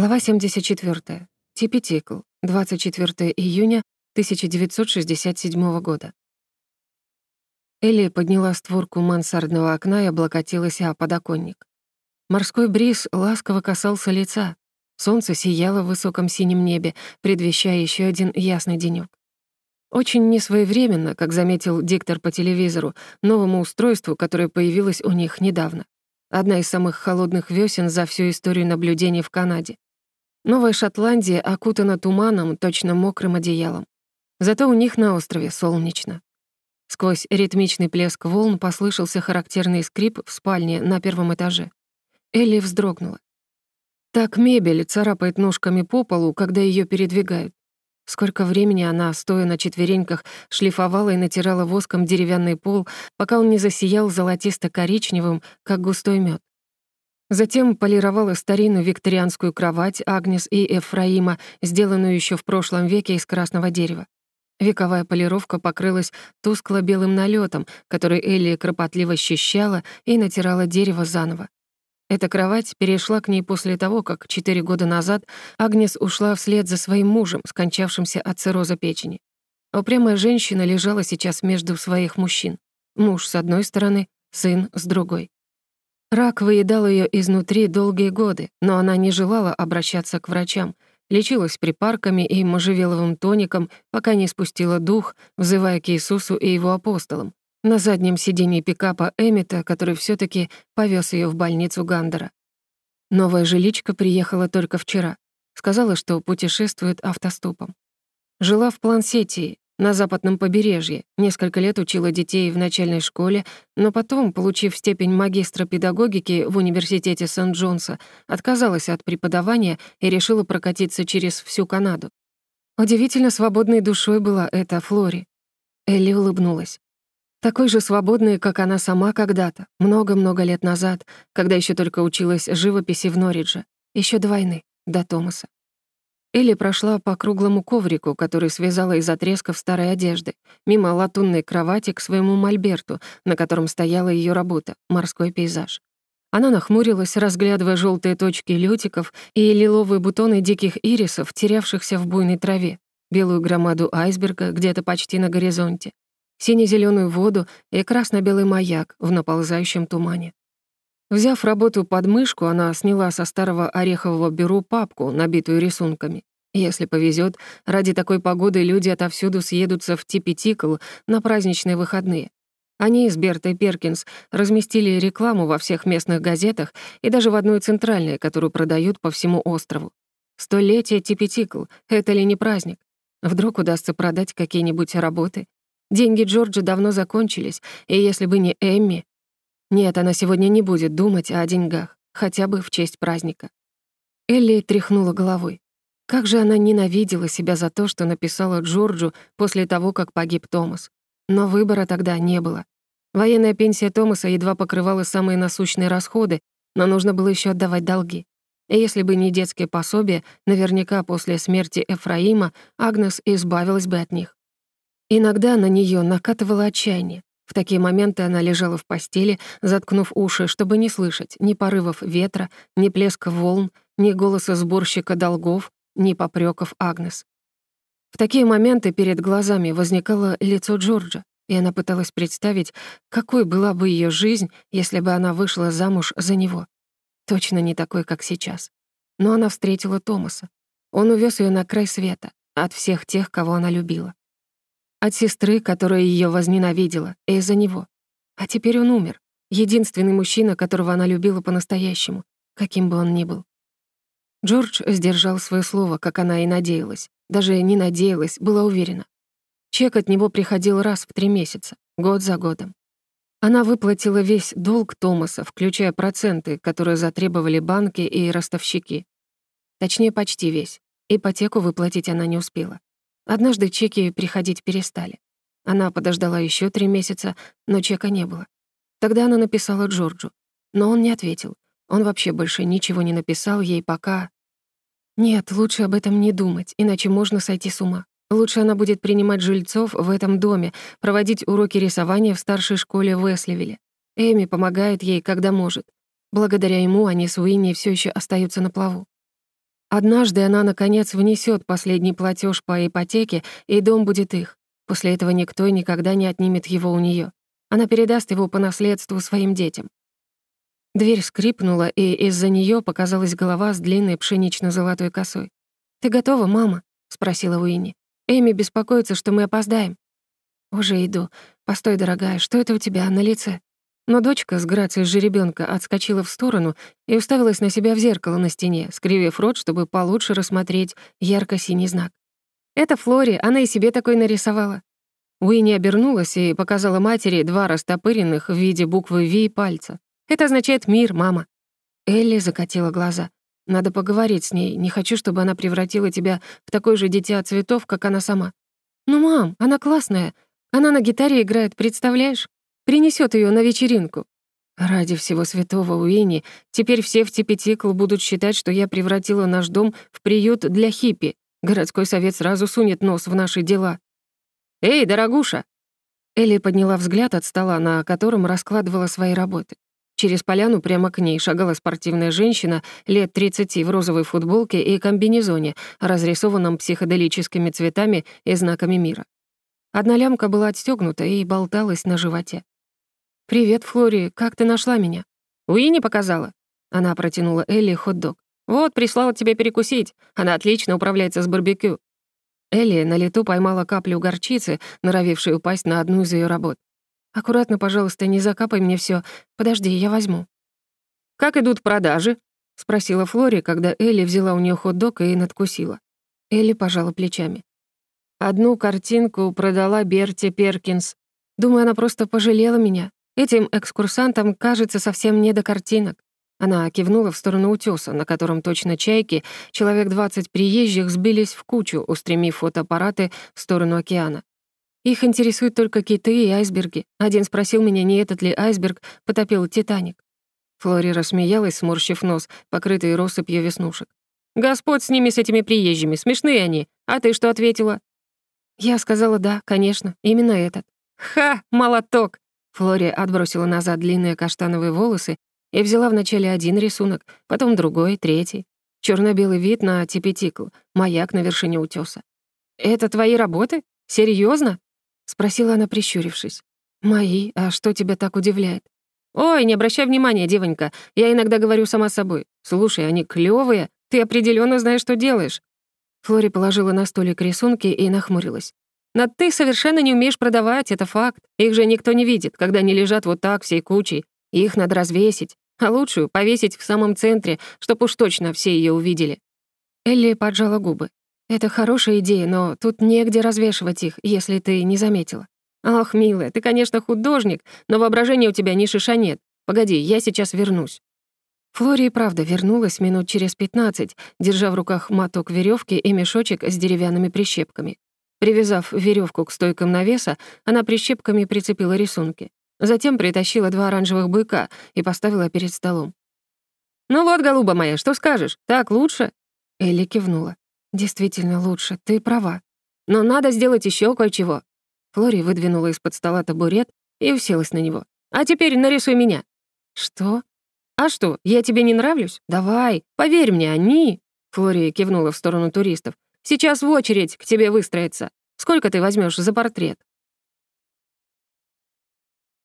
Глава 74. Типи Тикл. 24 июня 1967 года. Элли подняла створку мансардного окна и облокотилась о подоконник. Морской бриз ласково касался лица. Солнце сияло в высоком синем небе, предвещая еще один ясный денёк. Очень несвоевременно, как заметил диктор по телевизору, новому устройству, которое появилось у них недавно. Одна из самых холодных весен за всю историю наблюдений в Канаде. Новая Шотландия окутана туманом, точно мокрым одеялом. Зато у них на острове солнечно. Сквозь ритмичный плеск волн послышался характерный скрип в спальне на первом этаже. Элли вздрогнула. Так мебель царапает ножками по полу, когда ее передвигают. Сколько времени она, стоя на четвереньках, шлифовала и натирала воском деревянный пол, пока он не засиял золотисто-коричневым, как густой мед. Затем полировала старинную викторианскую кровать Агнес и Эфраима, сделанную еще в прошлом веке из красного дерева. Вековая полировка покрылась тускло-белым налетом, который Элли кропотливо счищала и натирала дерево заново. Эта кровать перешла к ней после того, как четыре года назад Агнес ушла вслед за своим мужем, скончавшимся от цирроза печени. Упрямая женщина лежала сейчас между своих мужчин. Муж с одной стороны, сын с другой. Рак выедал ее изнутри долгие годы, но она не желала обращаться к врачам, лечилась припарками и можжевеловым тоником, пока не спустила дух, взывая к Иисусу и его апостолам, на заднем сиденье пикапа Эмита, который все таки повез ее в больницу Гандера. Новая жиличка приехала только вчера. Сказала, что путешествует автостопом. Жила в Плансетии, на западном побережье, несколько лет учила детей в начальной школе, но потом, получив степень магистра педагогики в университете Сент-Джонса, отказалась от преподавания и решила прокатиться через всю Канаду. Удивительно свободной душой была эта Флори. Элли улыбнулась. Такой же свободной, как она сама когда-то, много-много лет назад, когда еще только училась живописи в Норридже, еще до войны, до Томаса. Элли прошла по круглому коврику, который связала из отрезков старой одежды, мимо латунной кровати к своему мольберту, на котором стояла ее работа — морской пейзаж. Она нахмурилась, разглядывая желтые точки лютиков и лиловые бутоны диких ирисов, терявшихся в буйной траве, белую громаду айсберга где-то почти на горизонте, сине-зеленую воду и красно-белый маяк в наползающем тумане. Взяв работу под мышку, она сняла со старого орехового бюро папку, набитую рисунками. Если повезет, ради такой погоды люди отовсюду съедутся в Типетикл на праздничные выходные. Они с Бертой Перкинс разместили рекламу во всех местных газетах и даже в одной центральной, которую продают по всему острову. Столетие Типетикл — это ли не праздник? Вдруг удастся продать какие-нибудь работы, Деньги Джорджа давно закончились, и если бы не Эмми... Нет, она сегодня не будет думать о деньгах, хотя бы в честь праздника. Элли тряхнула головой. Как же она ненавидела себя за то, что написала Джорджу после того, как погиб Томас. Но выбора тогда не было. Военная пенсия Томаса едва покрывала самые насущные расходы, но нужно было еще отдавать долги. И если бы не детские пособия, наверняка после смерти Эфраима Агнес избавилась бы от них. Иногда на нее накатывало отчаяние. В такие моменты она лежала в постели, заткнув уши, чтобы не слышать ни порывов ветра, ни плеска волн, ни голоса сборщика долгов, ни попреков Агнес. В такие моменты перед глазами возникало лицо Джорджа, и она пыталась представить, какой была бы ее жизнь, если бы она вышла замуж за него. Точно не такой, как сейчас. Но она встретила Томаса. Он увез ее на край света, от всех тех, кого она любила. От сестры, которая ее возненавидела, из-за него. А теперь он умер. Единственный мужчина, которого она любила по-настоящему, каким бы он ни был. Джордж сдержал свое слово, как она и надеялась. Даже не надеялась, была уверена. Чек от него приходил раз в три месяца, год за годом. Она выплатила весь долг Томаса, включая проценты, которые затребовали банки и ростовщики. Точнее, почти весь. Ипотеку выплатить она не успела. Однажды чеки приходить перестали. Она подождала еще три месяца, но чека не было. Тогда она написала Джорджу, но он не ответил. Он вообще больше ничего не написал ей пока... Нет, лучше об этом не думать, иначе можно сойти с ума. Лучше она будет принимать жильцов в этом доме, проводить уроки рисования в старшей школе в Эсливиле. Эми помогает ей, когда может. Благодаря ему они с Уинни все еще остаются на плаву. Однажды она, наконец, внесет последний платеж по ипотеке, и дом будет их. После этого никто и никогда не отнимет его у нее. Она передаст его по наследству своим детям. Дверь скрипнула, и из-за нее показалась голова с длинной пшенично-золотой косой. «Ты готова, мама?» — спросила Уинни. «Эми беспокоится, что мы опоздаем». «Уже иду. Постой, дорогая, что это у тебя на лице?» Но дочка с грацией жеребёнка отскочила в сторону и уставилась на себя в зеркало на стене, скривив рот, чтобы получше рассмотреть ярко-синий знак. «Это Флори, она и себе такой нарисовала». Уинни обернулась и показала матери два растопыренных в виде буквы «Ви» пальца. Это означает «мир, мама». Элли закатила глаза. «Надо поговорить с ней. Не хочу, чтобы она превратила тебя в такое же дитя цветов, как она сама». «Ну, мам, она классная. Она на гитаре играет, представляешь? Принесет ее на вечеринку». Ради всего святого Уинни, теперь все в Типетикл будут считать, что я превратила наш дом в приют для хиппи. Городской совет сразу сунет нос в наши дела. «Эй, дорогуша!» Элли подняла взгляд от стола, на котором раскладывала свои работы. Через поляну прямо к ней шагала спортивная женщина лет 30 в розовой футболке и комбинезоне, разрисованном психоделическими цветами и знаками мира. Одна лямка была отстёгнута и болталась на животе. «Привет, Флори, как ты нашла меня?» «Уинни показала». Она протянула Элли хот-дог. «Вот, прислала тебе перекусить. Она отлично управляется с барбекю». Элли на лету поймала каплю горчицы, норовившей упасть на одну из ее работ. «Аккуратно, пожалуйста, не закапай мне все. Подожди, я возьму». «Как идут продажи?» — спросила Флори, когда Элли взяла у нее хот-дог и надкусила. Элли пожала плечами. Одну картинку продала Берти Перкинс. Думаю, она просто пожалела меня. Этим экскурсантам кажется совсем не до картинок. Она кивнула в сторону утёса, на котором точно чайки, человек 20 приезжих сбились в кучу, устремив фотоаппараты в сторону океана. Их интересуют только киты и айсберги. Один спросил меня, не этот ли айсберг потопил «Титаник». Флори рассмеялась, сморщив нос, покрытый россыпью веснушек. «Господь с ними, с этими приезжими, смешные они. А ты что ответила?» Я сказала «да, конечно, именно этот». «Ха, молоток!» Флори отбросила назад длинные каштановые волосы и взяла вначале один рисунок, потом другой, третий. черно белый вид на типетикл, маяк на вершине утёса. «Это твои работы? Серьезно? — спросила она, прищурившись. «Мои? А что тебя так удивляет?» «Ой, не обращай внимания, девонька. Я иногда говорю сама собой. Слушай, они клёвые. Ты определённо знаешь, что делаешь». Флори положила на столик рисунки и нахмурилась. «Но ты совершенно не умеешь продавать, это факт. Их же никто не видит, когда они лежат вот так всей кучей. Их надо развесить, а лучшую повесить в самом центре, чтоб уж точно все её увидели». Элли поджала губы. «Это хорошая идея, но тут негде развешивать их, если ты не заметила». «Ах, милая, ты, конечно, художник, но воображения у тебя ни шиша нет. Погоди, я сейчас вернусь». Флори и правда вернулась минут через пятнадцать, держа в руках моток веревки и мешочек с деревянными прищепками. Привязав веревку к стойкам навеса, она прищепками прицепила рисунки. Затем притащила два оранжевых быка и поставила перед столом. «Ну вот, голуба моя, что скажешь? Так лучше?» Элли кивнула. «Действительно лучше, ты права. Но надо сделать еще кое-чего». Флори выдвинула из-под стола табурет и уселась на него. «А теперь нарисуй меня». «Что?» «А что, я тебе не нравлюсь? Давай, поверь мне, они...» Флори кивнула в сторону туристов. «Сейчас в очередь к тебе выстроятся. Сколько ты возьмешь за портрет?»